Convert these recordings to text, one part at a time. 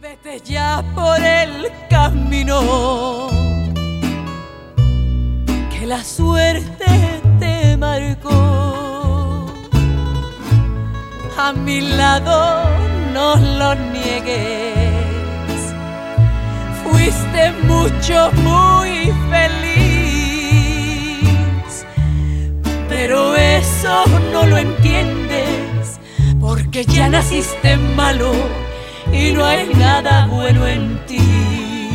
Vete ya por el camino que la suerte te marcó. A mi lado no lo niegues. Fuiste mucho, muy feliz. Pero eso no lo entiendes porque ya naciste malo y no hay nada bueno en ti.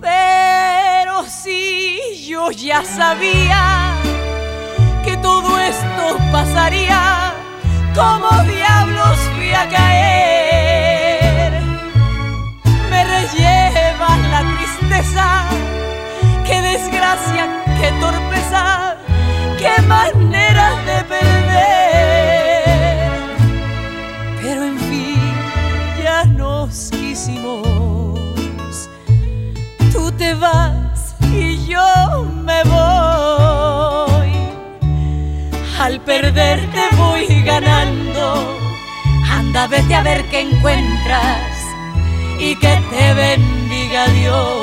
Pero si yo ya sabía que todo esto pasaría, como diablos fui a caer. Me relleva la tristeza, qué desgracia, qué torpeza, ya nos quisimos. Tú te vas y yo me voy. Al perder te voy ganando. Anda, vete a ver qué encuentras y que te bendiga Dios.